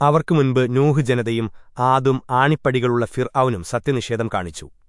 അവർക്കു മുൻപ് നൂഹ് ജനതയും ആദും ആണിപ്പടികളുള്ള ഫിർ ഔനും സത്യനിഷേധം കാണിച്ചു.